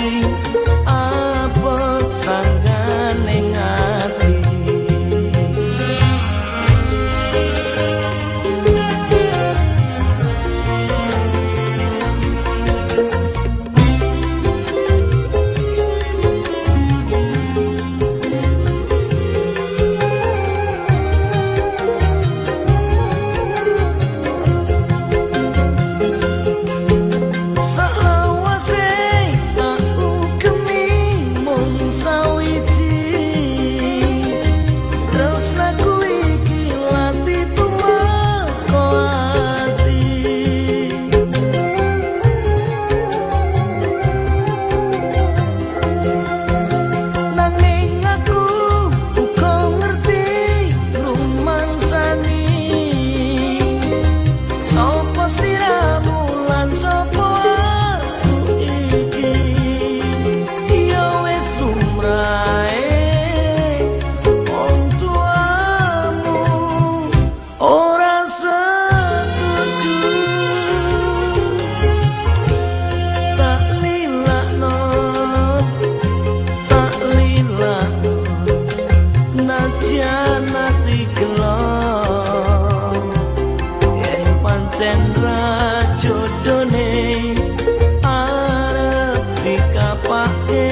day. bapak